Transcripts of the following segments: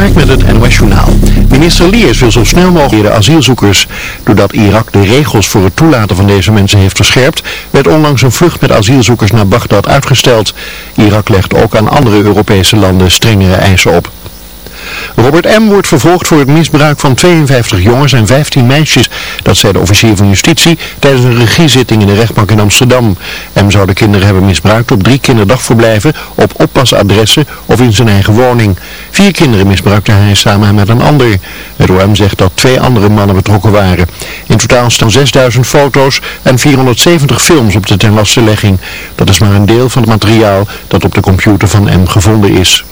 Dikhaak met het NOS Journaal. Minister Leers wil zo snel mogelijk de asielzoekers. Doordat Irak de regels voor het toelaten van deze mensen heeft verscherpt, werd onlangs een vlucht met asielzoekers naar Bagdad uitgesteld. Irak legt ook aan andere Europese landen strengere eisen op. Robert M. wordt vervolgd voor het misbruik van 52 jongens en 15 meisjes. Dat zei de officier van justitie tijdens een regiezitting in de rechtbank in Amsterdam. M. zou de kinderen hebben misbruikt op drie kinderdagverblijven, op oppasadressen of in zijn eigen woning. Vier kinderen misbruikte hij samen met een ander. Het OM zegt dat twee andere mannen betrokken waren. In totaal staan 6000 foto's en 470 films op de tenlastelegging. Dat is maar een deel van het materiaal dat op de computer van M gevonden is.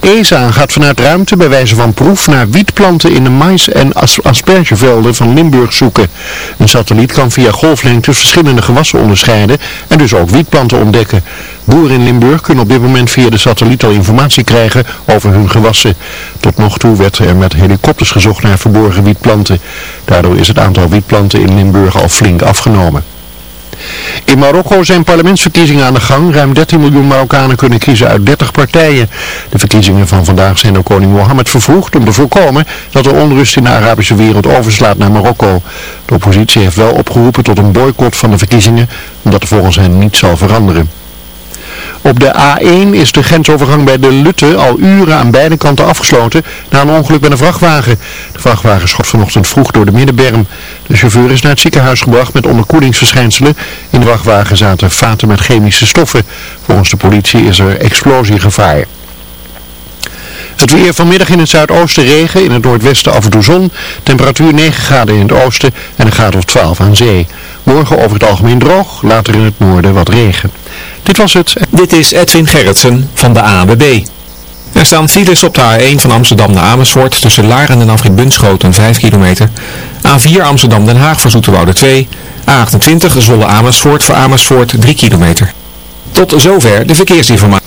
ESA gaat vanuit ruimte bij wijze van proef naar wietplanten in de mais- en aspergevelden van Limburg zoeken. Een satelliet kan via golflengtes verschillende gewassen onderscheiden en dus ook wietplanten ontdekken. Boeren in Limburg kunnen op dit moment via de satelliet al informatie krijgen over hun gewassen. Tot nog toe werd er met helikopters gezocht naar verborgen wietplanten. Daardoor is het aantal wietplanten in Limburg al flink afgenomen. In Marokko zijn parlementsverkiezingen aan de gang. Ruim 13 miljoen Marokkanen kunnen kiezen uit 30 partijen. De verkiezingen van vandaag zijn door koning Mohammed vervroegd om te voorkomen dat er onrust in de Arabische wereld overslaat naar Marokko. De oppositie heeft wel opgeroepen tot een boycott van de verkiezingen, omdat er volgens hen niets zal veranderen. Op de A1 is de grensovergang bij de Lutte al uren aan beide kanten afgesloten na een ongeluk met een vrachtwagen. De vrachtwagen schot vanochtend vroeg door de middenberm. De chauffeur is naar het ziekenhuis gebracht met onderkoelingsverschijnselen. In de vrachtwagen zaten vaten met chemische stoffen. Volgens de politie is er explosiegevaar. Het weer vanmiddag in het zuidoosten regen, in het noordwesten af en toe zon. Temperatuur 9 graden in het oosten en een graad of 12 aan zee. Morgen over het algemeen droog, later in het noorden wat regen. Dit was het. Dit is Edwin Gerritsen van de ANWB. Er staan files op de A1 van Amsterdam naar Amersfoort tussen Laren en Afrit Bunschoten 5 kilometer. A4 Amsterdam Den Haag voor Zoeterwoude 2. A28 Zolle Amersfoort voor Amersfoort 3 kilometer. Tot zover de verkeersinformatie.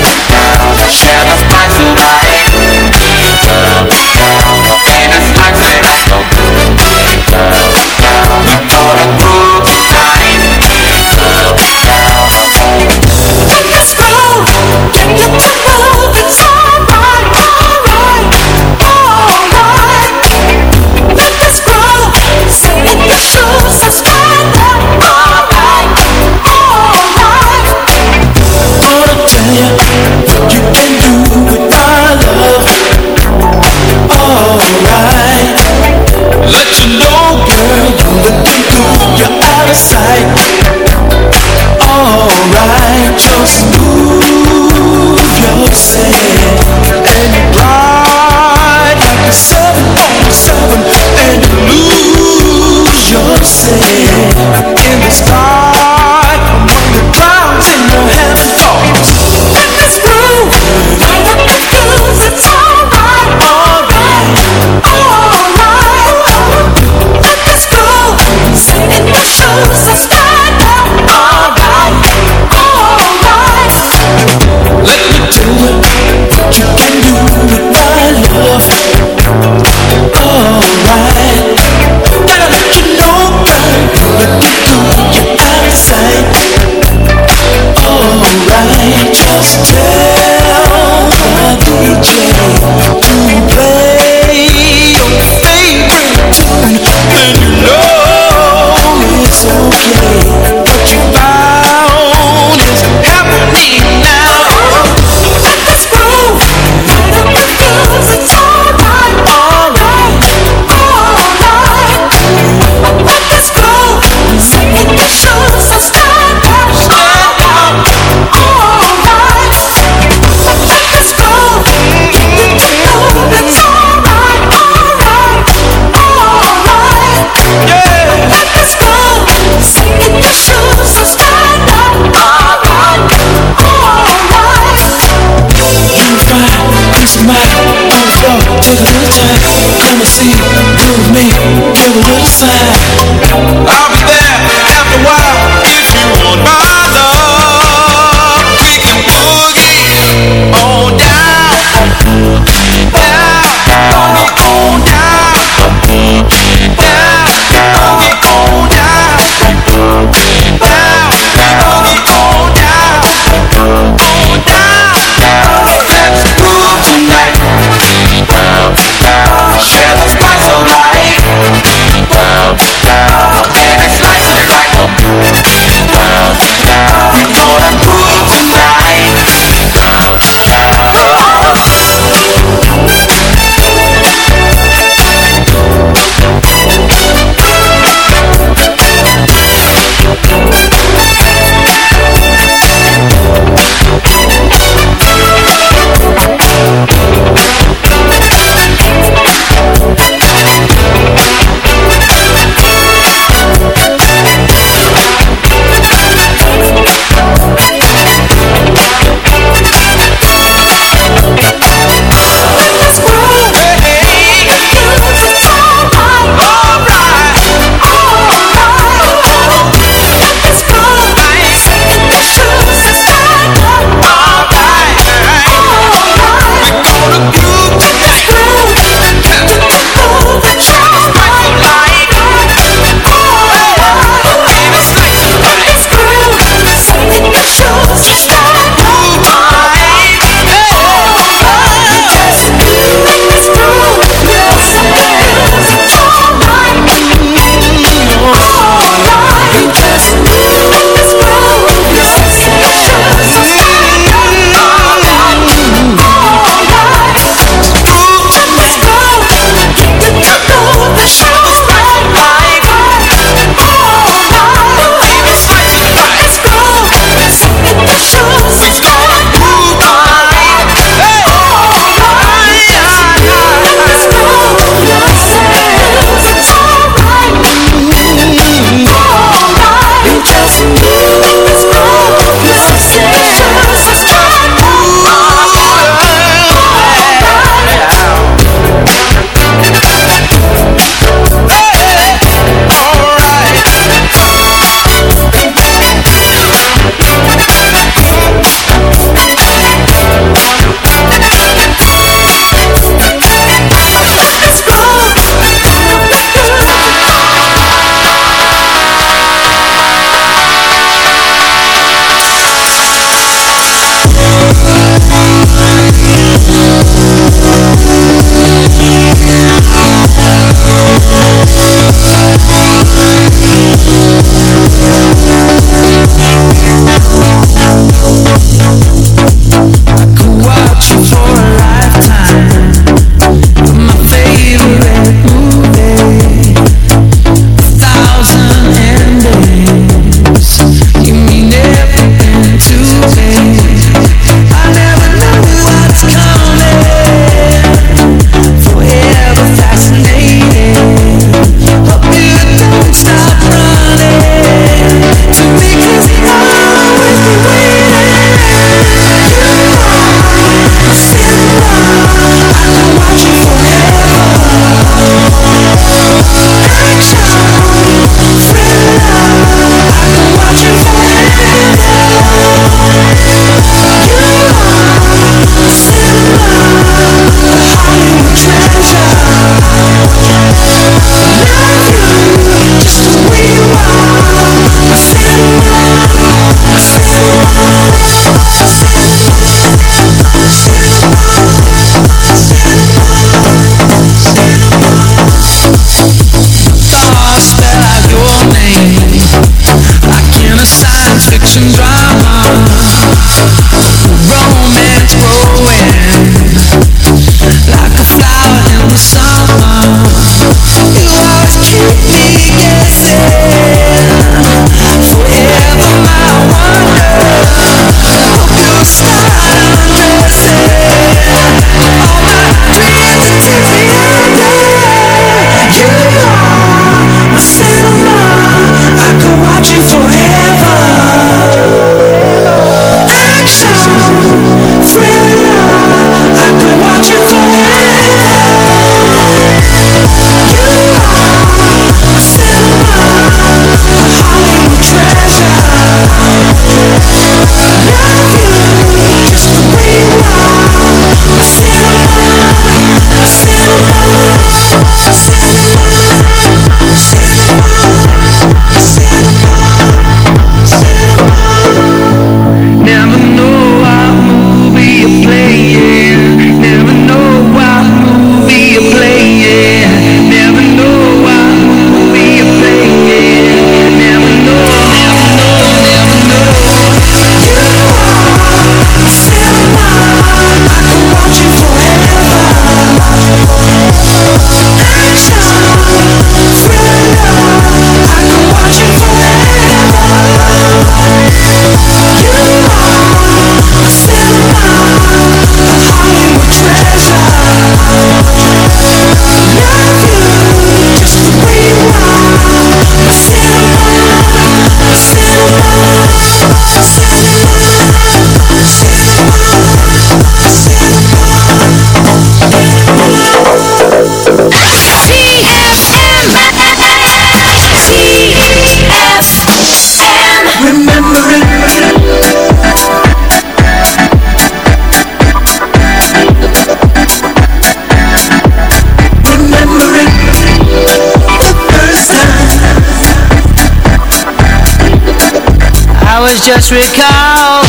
Just recalling.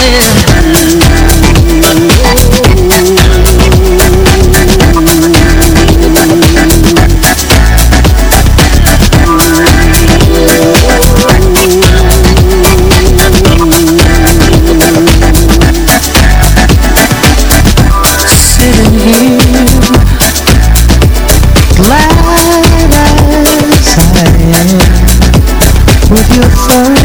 With your photograph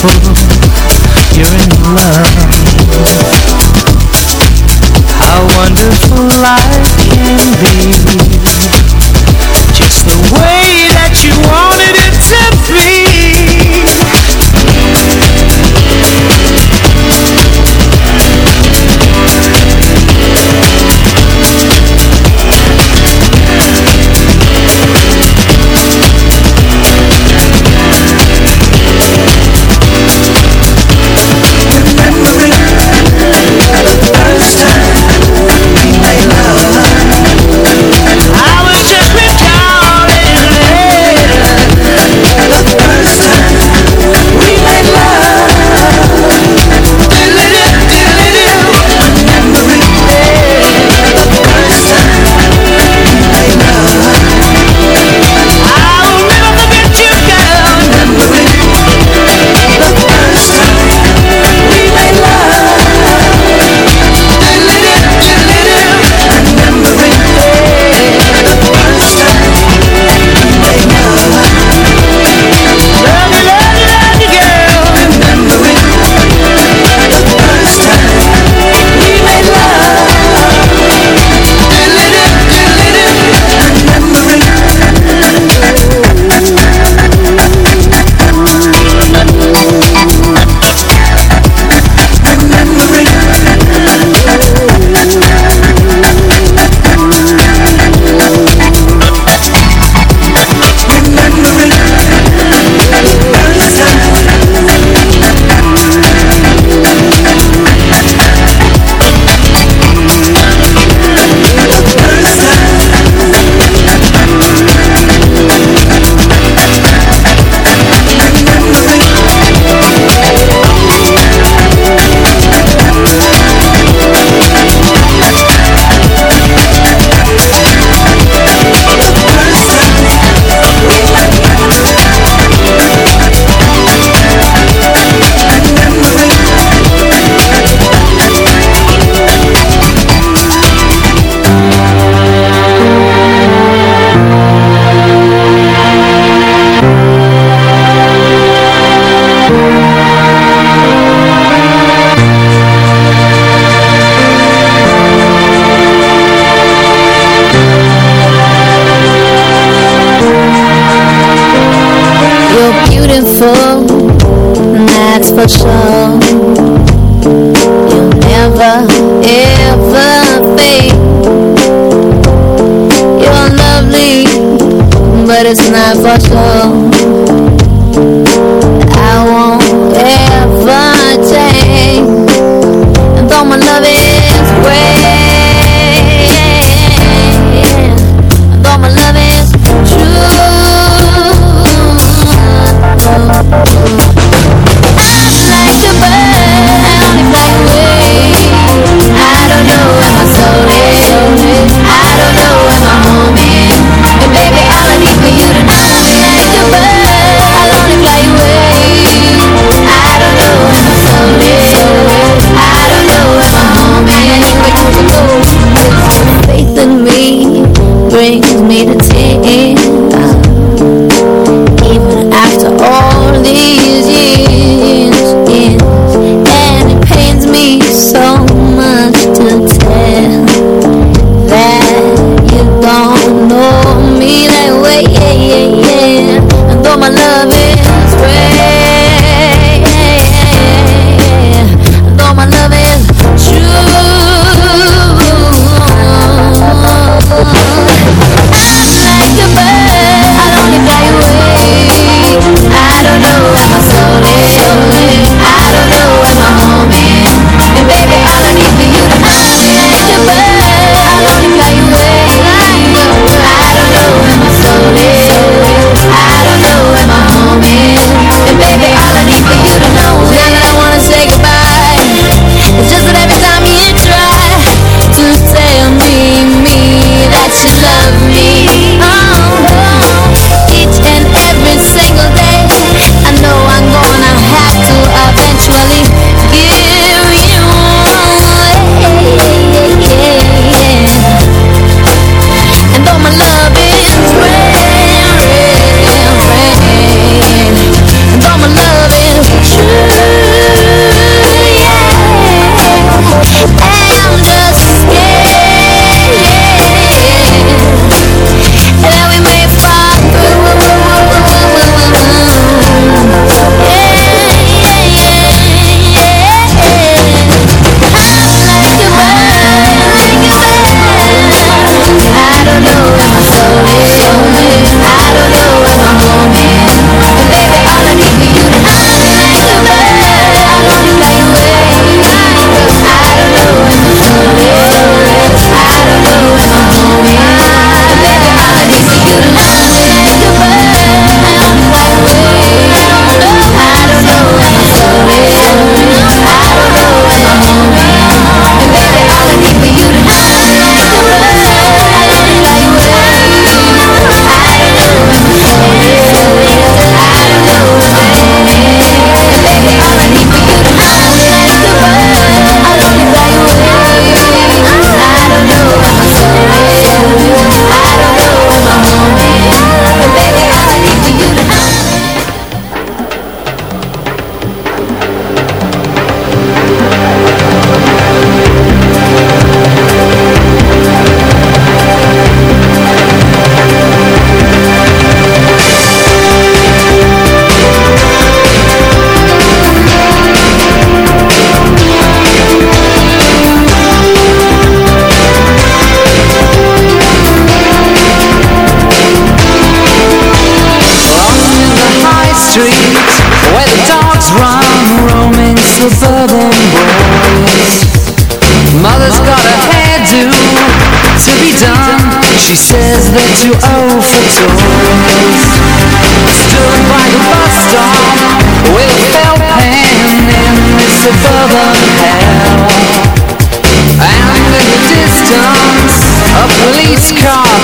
beautiful.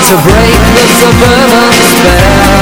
To break the suburban spell.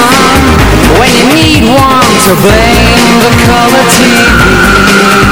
mom when you need one to blame the color TV.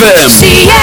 ZFM.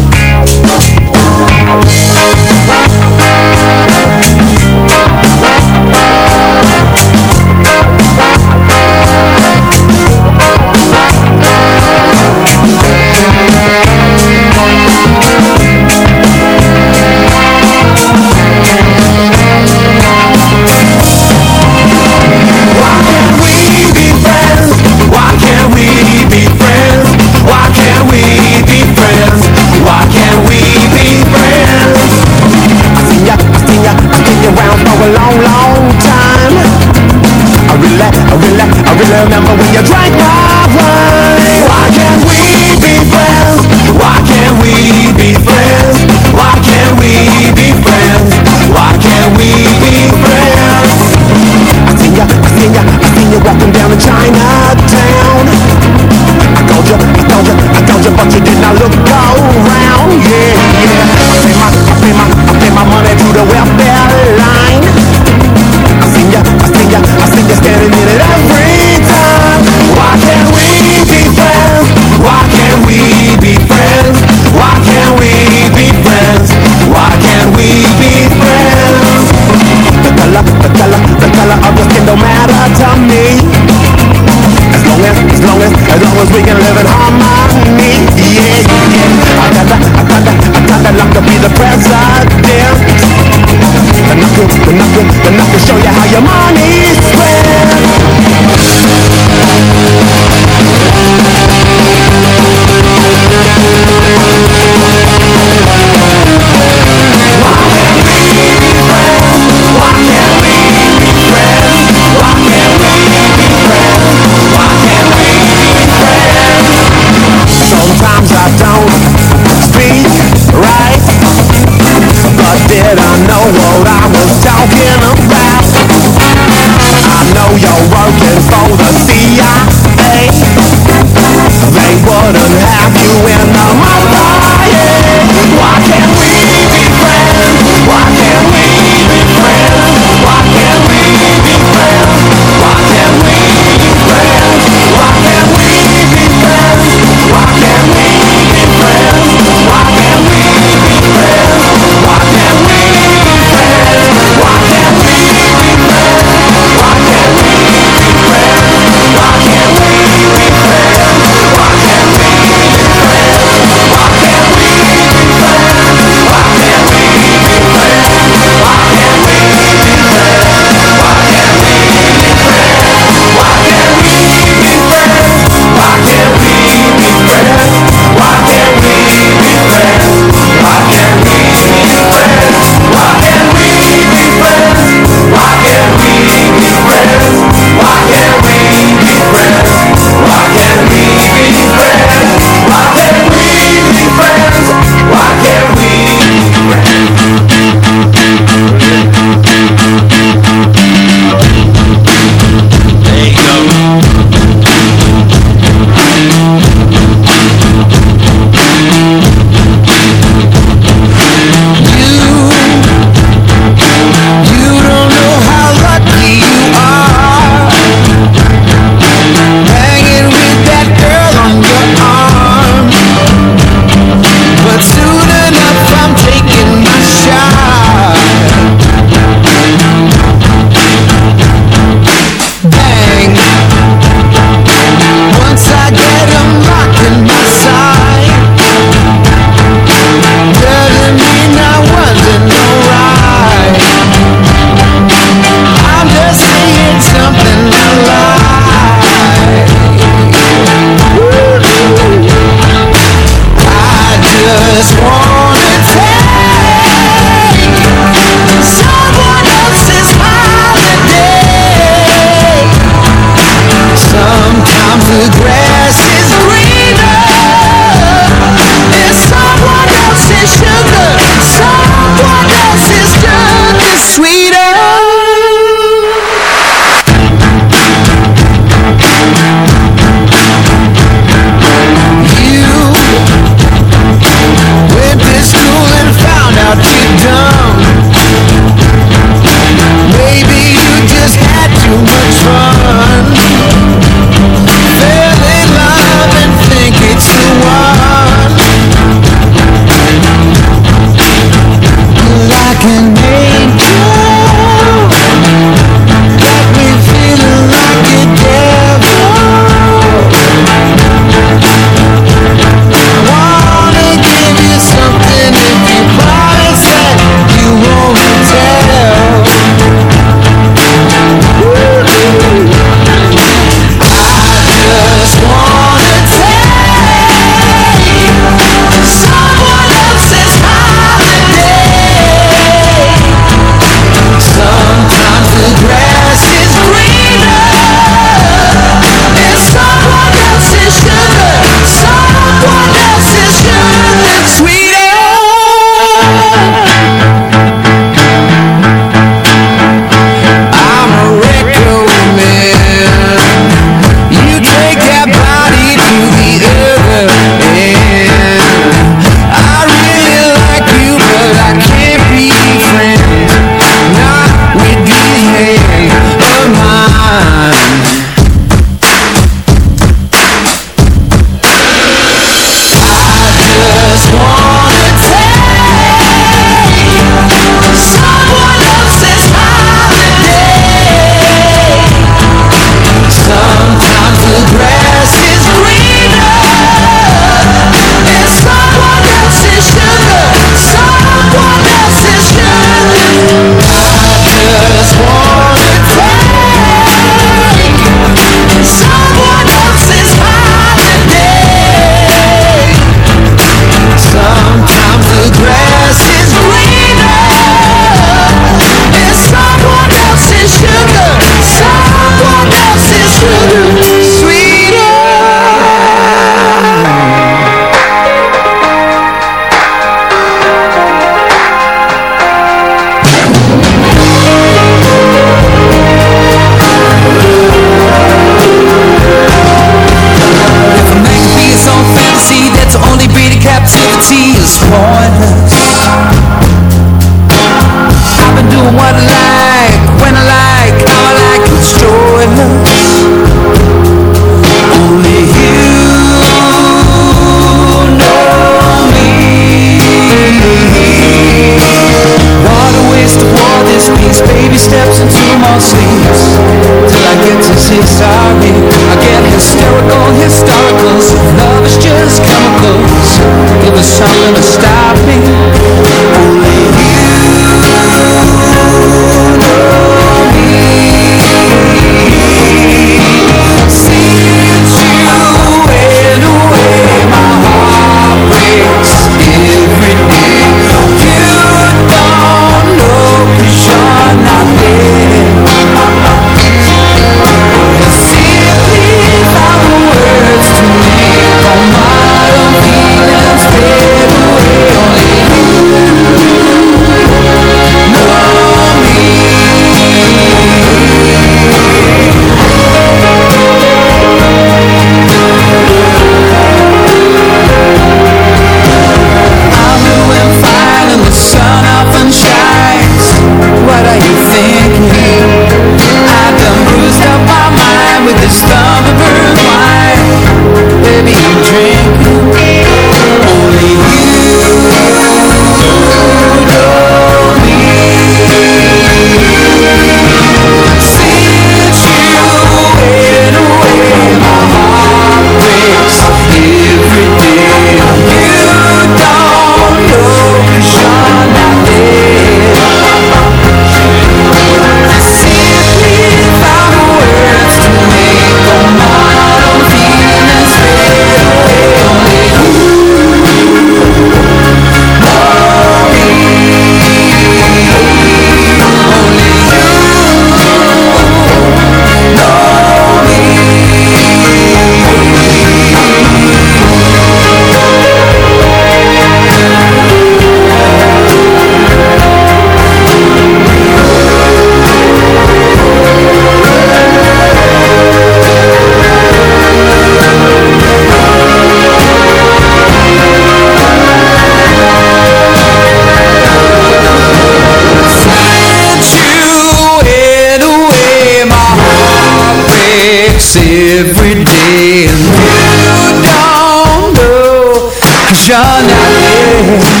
this every day And you don't know. Cause you're not there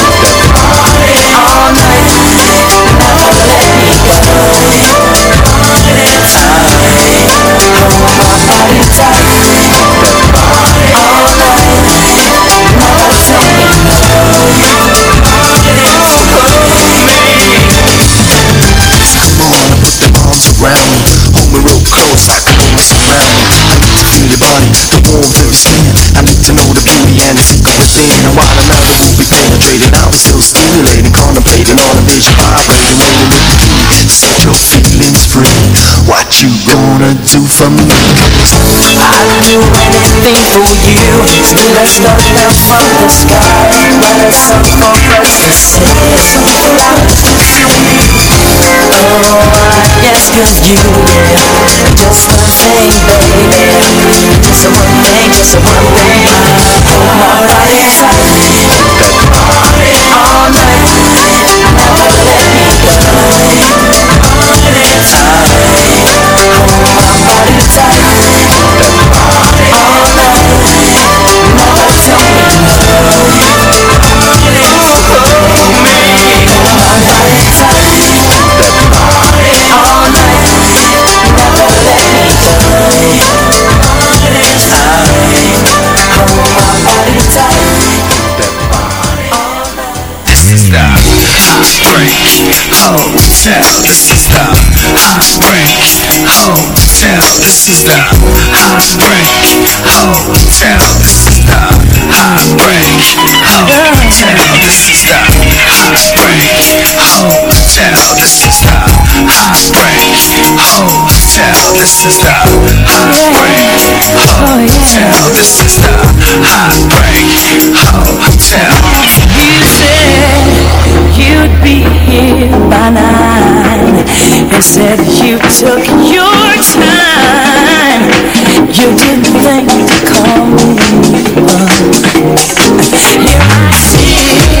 seen a while of the movie penetrating I'm still stimulating, contemplating on a vision Vibrating, When you look at me, set your feelings free. What you gonna do for me? I'd do anything for you Till the stars down from the sky There's something for us to say Oh, I Yes, cause you. Yeah, Just one thing, baby. Just one thing, just one thing My whole heart is stop, heartbreak, hotel, stop, heartbreak, hotel, stop, heartbreak, hotel, stop, heartbreak, hotel, stop, heartbreak, hotel, stop, heartbreak, hotel. You said you'd be here by now said you took your time. You didn't think to call me. Here I sit.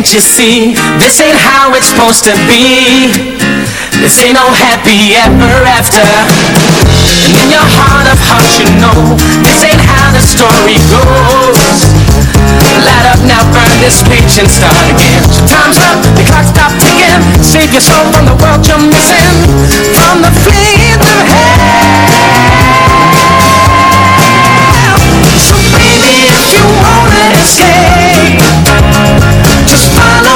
can't you see? This ain't how it's supposed to be. This ain't no happy ever after. And in your heart of hearts, you know this ain't how the story goes. Light up now, burn this page and start again. So time's up, the clock stop ticking. Save your soul from the world you're missing, from the flames of hell. So baby, if you wanna escape, just follow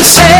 bind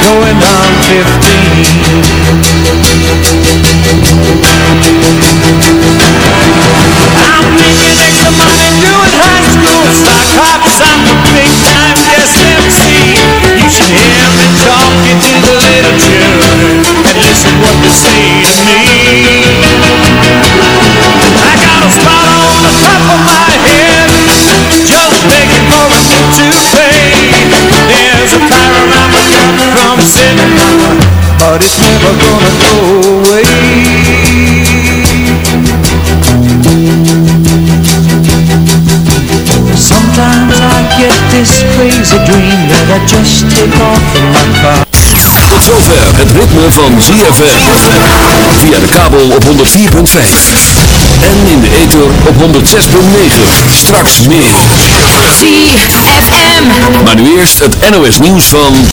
going on 15 I'm making extra money doing high school stock hops. I'm a big time guest MC. You should hear me talking to the little children And listen what they say. But it's never gonna go away. Sometimes I get this crazy dream that I just take off in my car. Tot zover het ritme van ZFM. Via de kabel op 104.5. En in de ether op 106.9. Straks meer. ZFM. Maar nu eerst het NOS nieuws van...